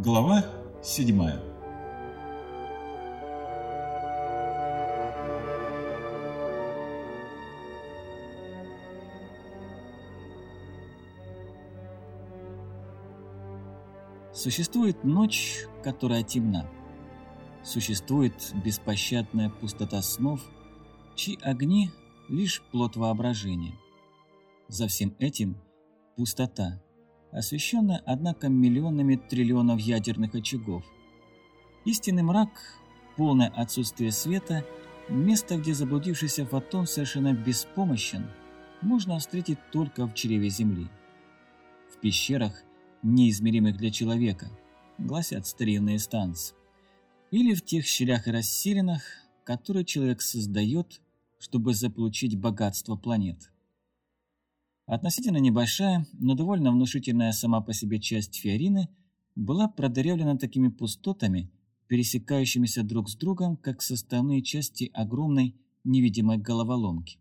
Глава 7 Существует ночь, которая темна. Существует беспощадная пустота снов, чьи огни — лишь плод воображения. За всем этим — пустота — освещенная, однако, миллионами триллионов ядерных очагов. Истинный мрак, полное отсутствие света, место, где заблудившийся фотон совершенно беспомощен, можно встретить только в чреве Земли. В пещерах, неизмеримых для человека, гласят старинные станции, или в тех щелях и расселинах, которые человек создает, чтобы заполучить богатство планет. Относительно небольшая, но довольно внушительная сама по себе часть Фиорины была продырявлена такими пустотами, пересекающимися друг с другом, как составные части огромной невидимой головоломки.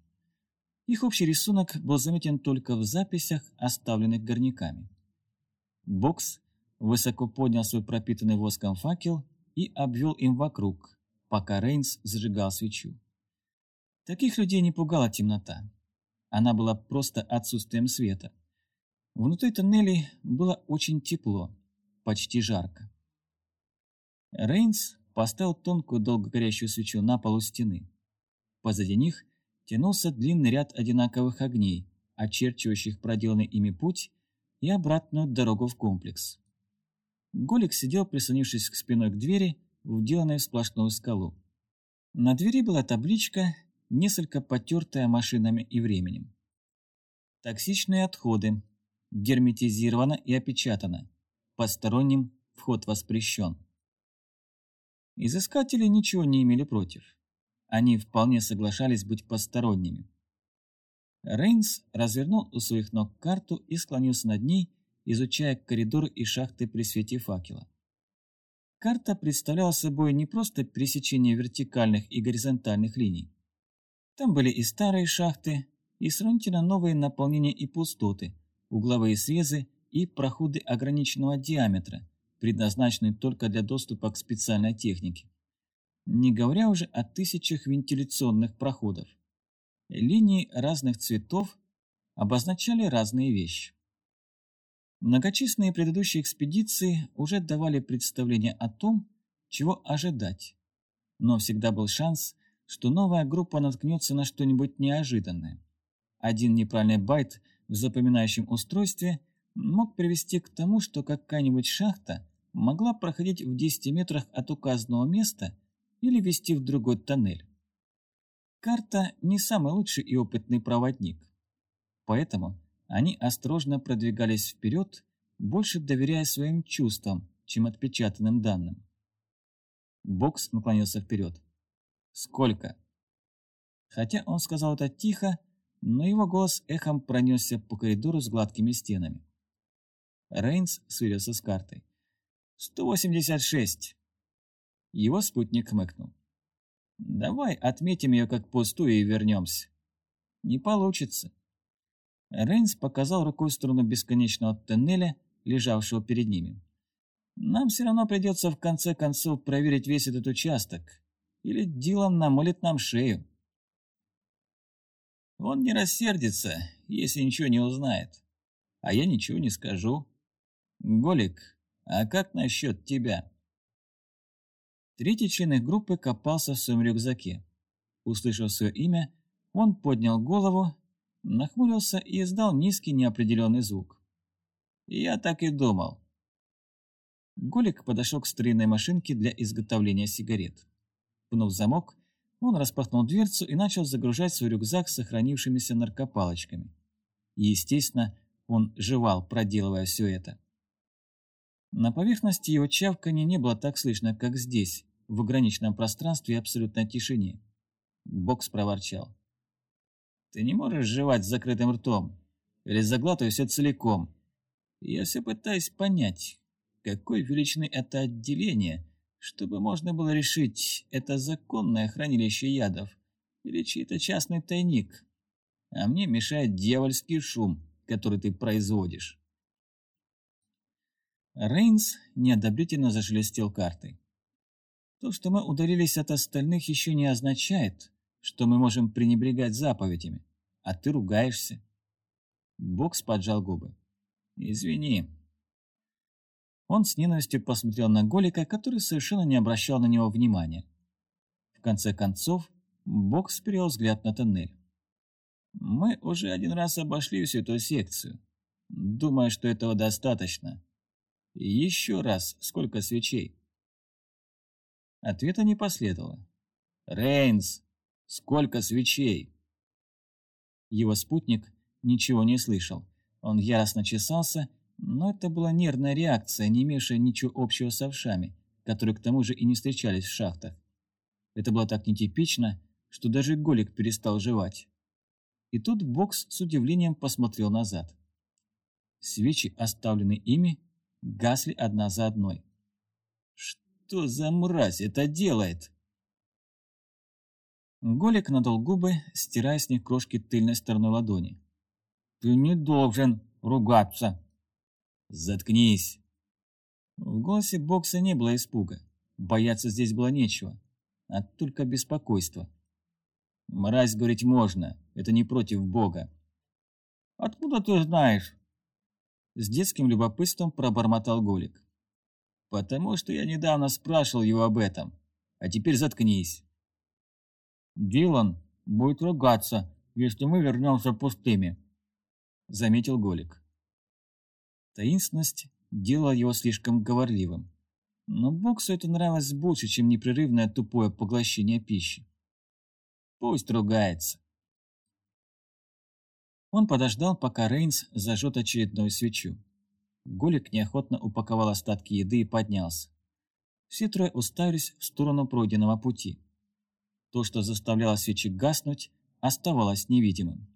Их общий рисунок был заметен только в записях, оставленных горняками. Бокс высоко поднял свой пропитанный воском факел и обвел им вокруг, пока Рейнс зажигал свечу. Таких людей не пугала темнота. Она была просто отсутствием света. Внутри тоннелей было очень тепло, почти жарко. Рейнс поставил тонкую долгогорящую свечу на полу стены. Позади них тянулся длинный ряд одинаковых огней, очерчивающих проделанный ими путь и обратную дорогу в комплекс. Голик сидел, прислонившись к спиной к двери, вделанной в сплошную скалу. На двери была табличка несколько потертая машинами и временем. Токсичные отходы. Герметизировано и опечатано. Посторонним вход воспрещен. Изыскатели ничего не имели против. Они вполне соглашались быть посторонними. Рейнс развернул у своих ног карту и склонился над ней, изучая коридоры и шахты при свете факела. Карта представляла собой не просто пересечение вертикальных и горизонтальных линий. Там были и старые шахты, и сравнительно новые наполнения и пустоты, угловые срезы и проходы ограниченного диаметра, предназначенные только для доступа к специальной технике. Не говоря уже о тысячах вентиляционных проходов. Линии разных цветов обозначали разные вещи. Многочисленные предыдущие экспедиции уже давали представление о том, чего ожидать. Но всегда был шанс – что новая группа наткнется на что-нибудь неожиданное. Один неправильный байт в запоминающем устройстве мог привести к тому, что какая-нибудь шахта могла проходить в 10 метрах от указанного места или вести в другой тоннель. Карта не самый лучший и опытный проводник. Поэтому они осторожно продвигались вперед, больше доверяя своим чувствам, чем отпечатанным данным. Бокс наклонился вперед. «Сколько?» Хотя он сказал это тихо, но его голос эхом пронесся по коридору с гладкими стенами. Рейнс сверился с картой. «186». Его спутник хмыкнул. «Давай отметим ее как пустую и вернемся». «Не получится». Рейнс показал рукой в сторону бесконечного тоннеля, лежавшего перед ними. «Нам все равно придется в конце концов проверить весь этот участок, или Дилан намолит нам шею. Он не рассердится, если ничего не узнает. А я ничего не скажу. Голик, а как насчет тебя? Третий член их группы копался в своем рюкзаке. Услышав свое имя, он поднял голову, нахмурился и издал низкий неопределенный звук. Я так и думал. Голик подошел к старинной машинке для изготовления сигарет. Пнув замок, он распахнул дверцу и начал загружать свой рюкзак сохранившимися наркопалочками. естественно, он жевал, проделывая все это. На поверхности его чавканья не было так слышно, как здесь, в ограниченном пространстве и абсолютной тишине. Бокс проворчал. «Ты не можешь жевать с закрытым ртом, или заглатывай все целиком. Я все пытаюсь понять, какой величины это отделение, чтобы можно было решить, это законное хранилище ядов или чей-то частный тайник. А мне мешает дьявольский шум, который ты производишь. Рейнс неодобрительно зашелестел картой. То, что мы удалились от остальных, еще не означает, что мы можем пренебрегать заповедями, а ты ругаешься. Бокс поджал губы. Извини. Он с ненавистью посмотрел на Голика, который совершенно не обращал на него внимания. В конце концов, Бокс перевел взгляд на тоннель. Мы уже один раз обошли всю эту секцию. Думаю, что этого достаточно. Еще раз, сколько свечей? Ответа не последовало. Рейнс, сколько свечей? Его спутник ничего не слышал. Он яростно чесался, но это была нервная реакция, не имевшая ничего общего с овшами, которые к тому же и не встречались в шахтах. Это было так нетипично, что даже Голик перестал жевать. И тут Бокс с удивлением посмотрел назад. Свечи, оставленные ими, гасли одна за одной. «Что за мразь это делает?» Голик надул губы, стирая с них крошки тыльной стороной ладони. «Ты не должен ругаться!» «Заткнись!» В голосе Бокса не было испуга. Бояться здесь было нечего, а только беспокойство. «Мразь говорить можно, это не против Бога». «Откуда ты знаешь?» С детским любопытством пробормотал Голик. «Потому что я недавно спрашивал его об этом. А теперь заткнись». «Дилан будет ругаться, если мы вернемся пустыми», — заметил Голик. Таинственность делала его слишком говорливым. Но Боксу это нравилось больше, чем непрерывное тупое поглощение пищи. Пусть ругается. Он подождал, пока Рейнс зажжет очередную свечу. Голик неохотно упаковал остатки еды и поднялся. Все трое уставились в сторону пройденного пути. То, что заставляло свечи гаснуть, оставалось невидимым.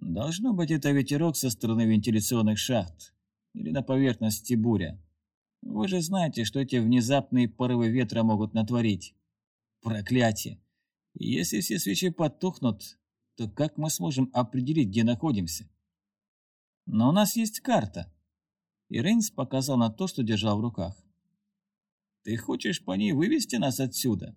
Должно быть, это ветерок со стороны вентиляционных шахт или на поверхности буря. Вы же знаете, что эти внезапные порывы ветра могут натворить. Проклятие! Если все свечи потухнут, то как мы сможем определить, где находимся? Но у нас есть карта. И Рейнс показал на то, что держал в руках. Ты хочешь по ней вывести нас отсюда?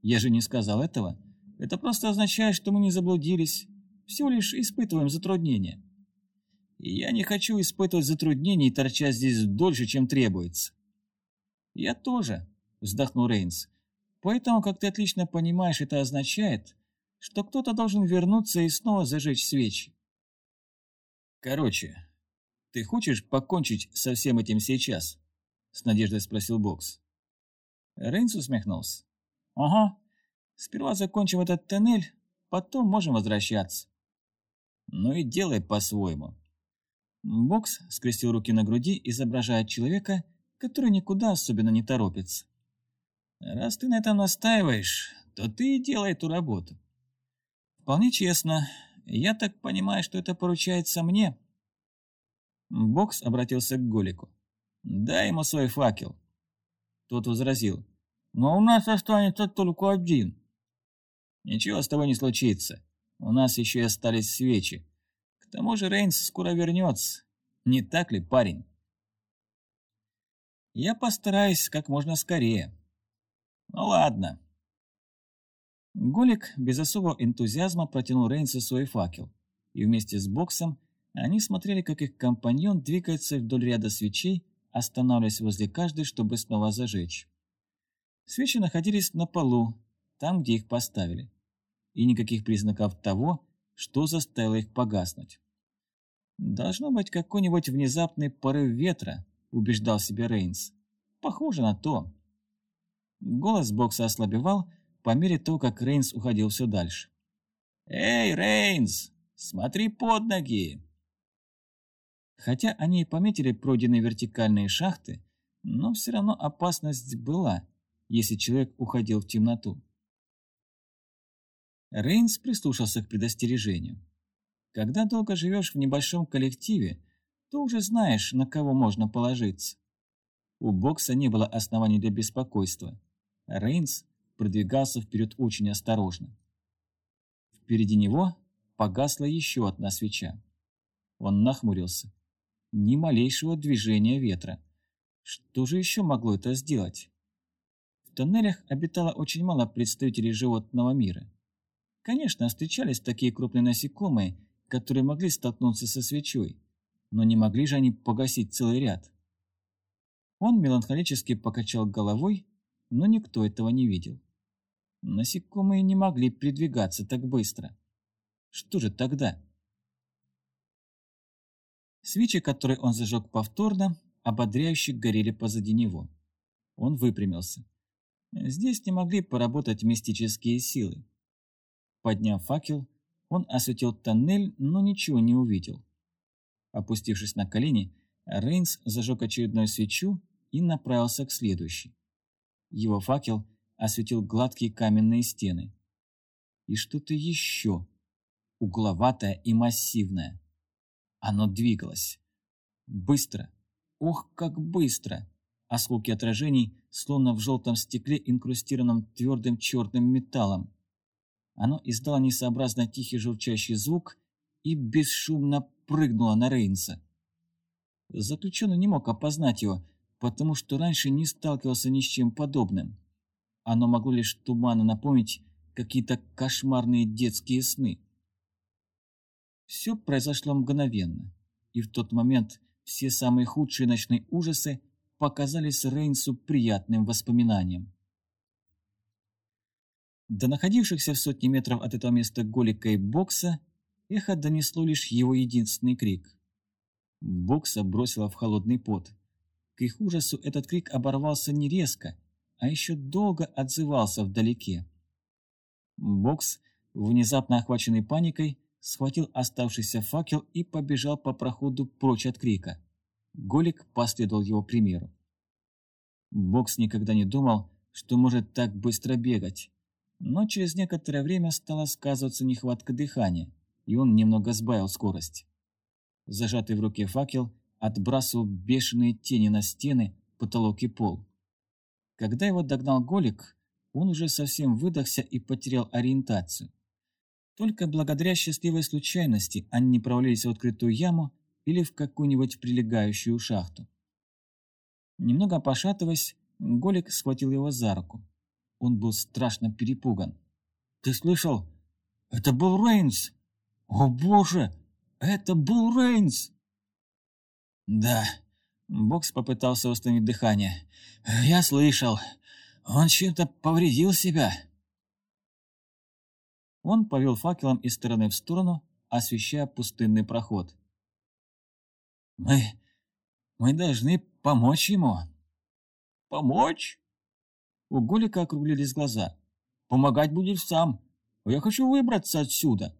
Я же не сказал этого. Это просто означает, что мы не заблудились. Всего лишь испытываем затруднения. И я не хочу испытывать затруднений и торчать здесь дольше, чем требуется. Я тоже, вздохнул Рейнс. Поэтому, как ты отлично понимаешь, это означает, что кто-то должен вернуться и снова зажечь свечи. Короче, ты хочешь покончить со всем этим сейчас? С надеждой спросил Бокс. Рейнс усмехнулся. Ага, сперва закончим этот тоннель, потом можем возвращаться. Ну и делай по-своему. Бокс скрестил руки на груди, изображая человека, который никуда особенно не торопится. Раз ты на этом настаиваешь, то ты и делай эту работу. Вполне честно. Я так понимаю, что это поручается мне. Бокс обратился к Голику. Дай ему свой факел. Тот возразил. Но у нас останется только один. Ничего с тобой не случится. У нас еще и остались свечи. К тому же Рейнс скоро вернется. Не так ли, парень? Я постараюсь как можно скорее. Ну ладно. Голик без особого энтузиазма протянул Рейнсу свой факел, и вместе с Боксом они смотрели, как их компаньон двигается вдоль ряда свечей, останавливаясь возле каждой, чтобы снова зажечь. Свечи находились на полу, там, где их поставили, и никаких признаков того, что заставило их погаснуть. «Должно быть какой-нибудь внезапный порыв ветра», — убеждал себя Рейнс. «Похоже на то». Голос Бокса ослабевал, по мере того, как Рейнс уходил все дальше. «Эй, Рейнс, смотри под ноги!» Хотя они и пометили пройденные вертикальные шахты, но все равно опасность была, если человек уходил в темноту. Рейнс прислушался к предостережению. Когда долго живешь в небольшом коллективе, то уже знаешь, на кого можно положиться. У Бокса не было оснований для беспокойства. Рейнс продвигался вперед очень осторожно. Впереди него погасла еще одна свеча. Он нахмурился. Ни малейшего движения ветра. Что же еще могло это сделать? В тоннелях обитало очень мало представителей животного мира. Конечно, встречались такие крупные насекомые, которые могли столкнуться со свечой, но не могли же они погасить целый ряд. Он меланхолически покачал головой, но никто этого не видел. Насекомые не могли передвигаться так быстро. Что же тогда? Свечи, которые он зажег повторно, ободряюще горели позади него. Он выпрямился. Здесь не могли поработать мистические силы. Подняв факел, он осветил тоннель, но ничего не увидел. Опустившись на колени, Рейнс зажег очередную свечу и направился к следующей. Его факел осветил гладкие каменные стены. И что-то еще, угловатое и массивное. Оно двигалось. Быстро. Ох, как быстро! Осколки отражений, словно в желтом стекле, инкрустированном твердым черным металлом. Оно издало несообразно тихий журчащий звук и бесшумно прыгнуло на Рейнса. Заключенный не мог опознать его, потому что раньше не сталкивался ни с чем подобным. Оно могло лишь туманно напомнить какие-то кошмарные детские сны. Все произошло мгновенно, и в тот момент все самые худшие ночные ужасы показались Рейнсу приятным воспоминанием. До находившихся в сотни метров от этого места Голика и Бокса эхо донесло лишь его единственный крик. Бокса бросила в холодный пот. К их ужасу этот крик оборвался не резко, а еще долго отзывался вдалеке. Бокс, внезапно охваченный паникой, схватил оставшийся факел и побежал по проходу прочь от крика. Голик последовал его примеру. Бокс никогда не думал, что может так быстро бегать, но через некоторое время стала сказываться нехватка дыхания, и он немного сбавил скорость. Зажатый в руке факел отбрасывал бешеные тени на стены, потолок и пол. Когда его догнал Голик, он уже совсем выдохся и потерял ориентацию. Только благодаря счастливой случайности они не провалились в открытую яму или в какую-нибудь прилегающую шахту. Немного пошатываясь, Голик схватил его за руку. Он был страшно перепуган. «Ты слышал? Это был Рейнс! О боже! Это был Рейнс!» «Да», — Бокс попытался установить дыхание. «Я слышал. Он чем-то повредил себя». Он повел факелом из стороны в сторону, освещая пустынный проход. «Мы... мы должны помочь ему». «Помочь?» У Голика округлились глаза. «Помогать будешь сам. Я хочу выбраться отсюда».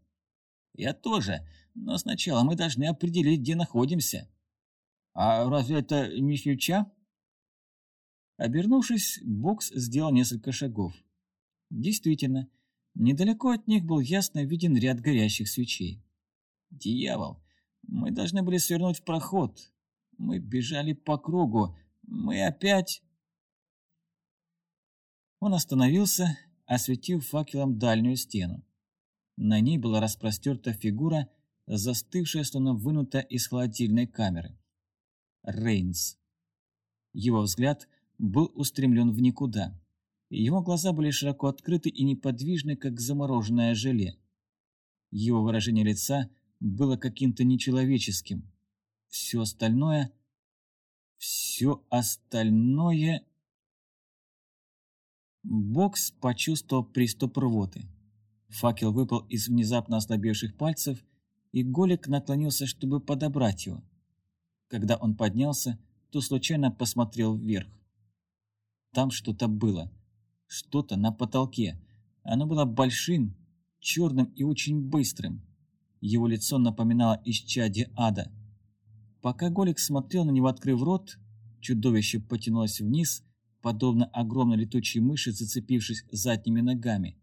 «Я тоже, но сначала мы должны определить, где находимся». «А разве это не фьюча?» Обернувшись, Бокс сделал несколько шагов. Действительно, недалеко от них был ясно виден ряд горящих свечей. «Дьявол! Мы должны были свернуть в проход. Мы бежали по кругу. Мы опять...» Он остановился, осветив факелом дальнюю стену. На ней была распростерта фигура, застывшая, словно вынутая из холодильной камеры. Рейнс. Его взгляд был устремлен в никуда. Его глаза были широко открыты и неподвижны, как замороженное желе. Его выражение лица было каким-то нечеловеческим. Все остальное... Все остальное... Бокс почувствовал приступ рвоты. Факел выпал из внезапно ослабевших пальцев, и Голик наклонился, чтобы подобрать его. Когда он поднялся, то случайно посмотрел вверх. Там что-то было. Что-то на потолке. Оно было большим, черным и очень быстрым. Его лицо напоминало исчадие ада. Пока Голик смотрел на него, открыв рот, чудовище потянулось вниз, подобно огромной летучей мыши, зацепившись задними ногами,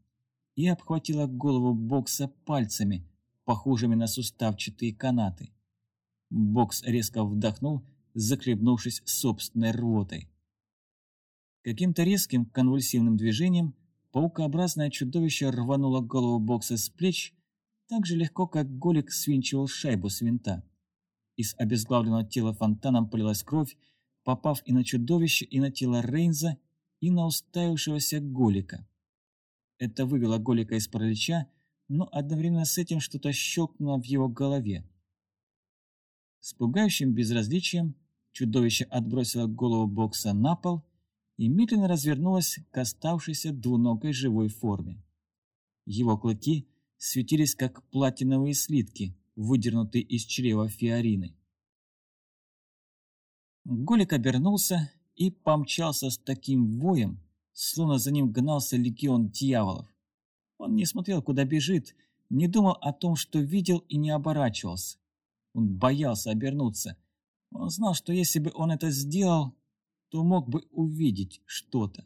и обхватило голову Бокса пальцами, похожими на суставчатые канаты. Бокс резко вдохнул, захлебнувшись собственной рвотой. Каким-то резким конвульсивным движением паукообразное чудовище рвануло голову Бокса с плеч так же легко, как Голик свинчивал шайбу с винта. Из обезглавленного тела фонтаном полилась кровь, попав и на чудовище, и на тело Рейнза, и на уставившегося Голика. Это вывело Голика из паралича, но одновременно с этим что-то щелкнуло в его голове. С пугающим безразличием чудовище отбросило голову бокса на пол и медленно развернулось к оставшейся двуногой живой форме. Его клыки светились как платиновые слитки, выдернутые из чрева Фиорины. Голик обернулся и помчался с таким воем, словно за ним гнался легион дьяволов. Он не смотрел, куда бежит, не думал о том, что видел и не оборачивался. Он боялся обернуться. Он знал, что если бы он это сделал, то мог бы увидеть что-то.